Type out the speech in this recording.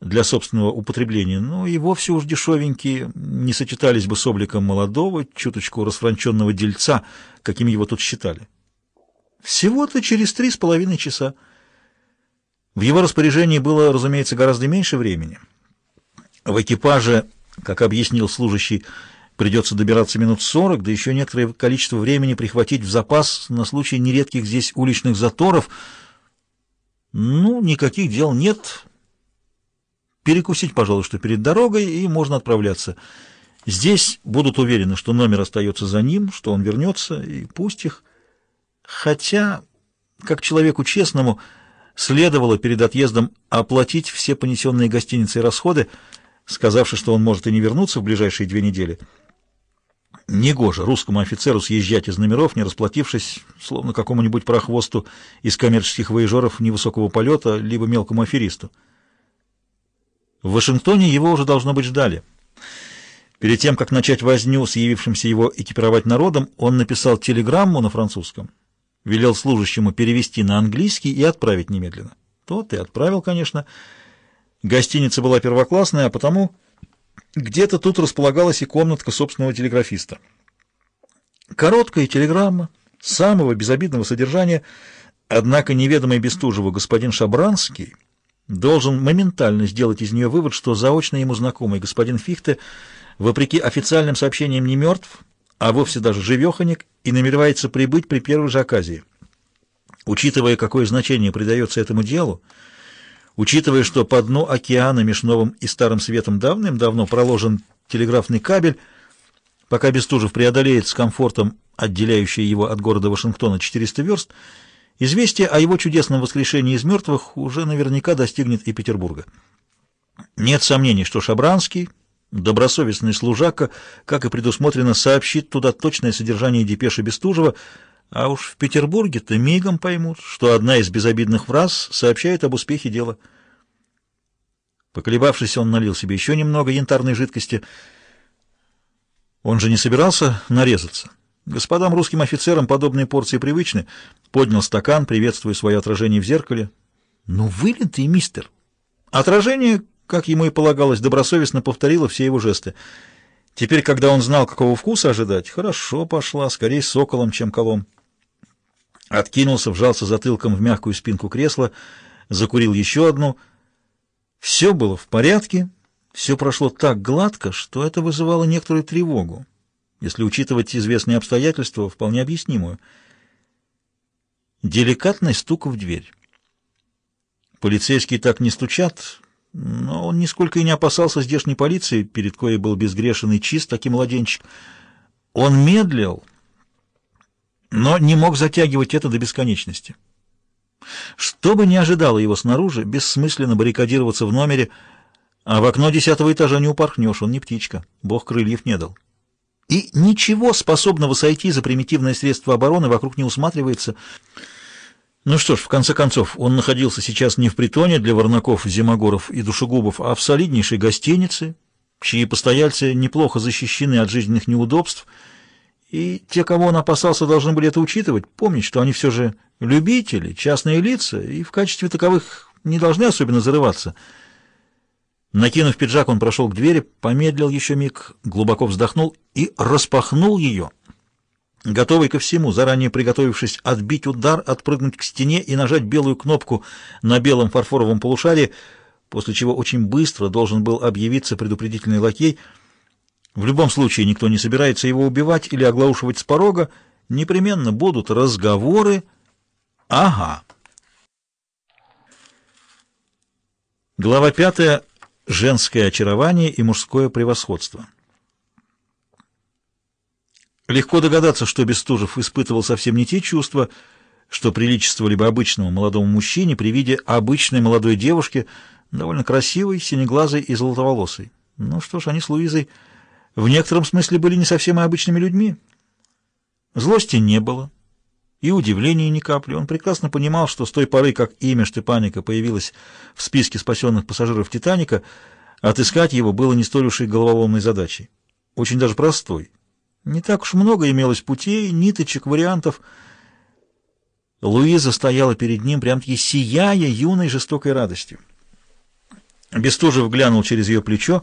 для собственного употребления, но и вовсе уж дешевенькие, не сочетались бы с обликом молодого, чуточку расфранченного дельца, каким его тут считали. Всего-то через три с половиной часа. В его распоряжении было, разумеется, гораздо меньше времени. В экипаже, как объяснил служащий, придется добираться минут сорок, да еще некоторое количество времени прихватить в запас на случай нередких здесь уличных заторов. Ну, никаких дел нет. Перекусить, пожалуй, что перед дорогой, и можно отправляться. Здесь будут уверены, что номер остается за ним, что он вернется, и пусть их... Хотя, как человеку честному, следовало перед отъездом оплатить все понесенные гостиницей расходы, сказавши, что он может и не вернуться в ближайшие две недели. Негоже русскому офицеру съезжать из номеров, не расплатившись, словно какому-нибудь прохвосту из коммерческих воежоров невысокого полета, либо мелкому аферисту. В Вашингтоне его уже, должно быть, ждали. Перед тем, как начать возню с явившимся его экипировать народом, он написал телеграмму на французском, велел служащему перевести на английский и отправить немедленно. Тот и отправил, конечно. Гостиница была первоклассная, а потому где-то тут располагалась и комнатка собственного телеграфиста. Короткая телеграмма, самого безобидного содержания, однако неведомый Бестужеву господин Шабранский должен моментально сделать из нее вывод, что заочно ему знакомый господин Фихте, вопреки официальным сообщениям, не мертв, а вовсе даже живеханик, и намеревается прибыть при первой же оказии. Учитывая, какое значение придается этому делу, учитывая, что по дну океана между новым и старым светом давным-давно проложен телеграфный кабель, пока Бестужев преодолеет с комфортом отделяющий его от города Вашингтона 400 верст, известие о его чудесном воскрешении из мертвых уже наверняка достигнет и Петербурга. Нет сомнений, что Шабранский Добросовестный служака, как и предусмотрено, сообщит туда точное содержание депеши Бестужева, а уж в Петербурге-то мигом поймут, что одна из безобидных фраз сообщает об успехе дела. Поколебавшись, он налил себе еще немного янтарной жидкости. Он же не собирался нарезаться. Господам русским офицерам подобные порции привычны. Поднял стакан, приветствуя свое отражение в зеркале. «Ну, вылитый мистер!» Отражение как ему и полагалось, добросовестно повторила все его жесты. Теперь, когда он знал, какого вкуса ожидать, хорошо пошла, скорее соколом, чем колом. Откинулся, вжался затылком в мягкую спинку кресла, закурил еще одну. Все было в порядке, все прошло так гладко, что это вызывало некоторую тревогу, если учитывать известные обстоятельства, вполне объяснимую. Деликатный стук в дверь. Полицейские так не стучат, но он нисколько и не опасался здешней полиции, перед коей был безгрешен и чист такой младенчик. Он медлил, но не мог затягивать это до бесконечности. Что бы ни ожидало его снаружи, бессмысленно баррикадироваться в номере, а в окно десятого этажа не упорхнешь, он не птичка, бог крыльев не дал. И ничего способного сойти за примитивное средство обороны вокруг не усматривается — ну что ж, в конце концов, он находился сейчас не в притоне для варнаков, зимогоров и душегубов, а в солиднейшей гостинице, чьи постояльцы неплохо защищены от жизненных неудобств, и те, кого он опасался, должны были это учитывать, помнить, что они все же любители, частные лица, и в качестве таковых не должны особенно зарываться. Накинув пиджак, он прошел к двери, помедлил еще миг, глубоко вздохнул и распахнул ее — готовый ко всему, заранее приготовившись отбить удар, отпрыгнуть к стене и нажать белую кнопку на белом фарфоровом полушарии, после чего очень быстро должен был объявиться предупредительный лакей. В любом случае никто не собирается его убивать или оглаушивать с порога, непременно будут разговоры. Ага. Глава пятая. Женское очарование и мужское превосходство. Легко догадаться, что Бестужев испытывал совсем не те чувства, что приличествовали бы обычному молодому мужчине при виде обычной молодой девушки, довольно красивой, синеглазой и золотоволосой. Ну что ж, они с Луизой в некотором смысле были не совсем обычными людьми. Злости не было, и удивления ни капли. Он прекрасно понимал, что с той поры, как имя Штепаника появилось в списке спасенных пассажиров «Титаника», отыскать его было не столь уж и головоломной задачей. Очень даже простой. Не так уж много имелось путей, ниточек, вариантов. Луиза стояла перед ним, прям-таки сияя юной жестокой радостью. Бестужев глянул через ее плечо.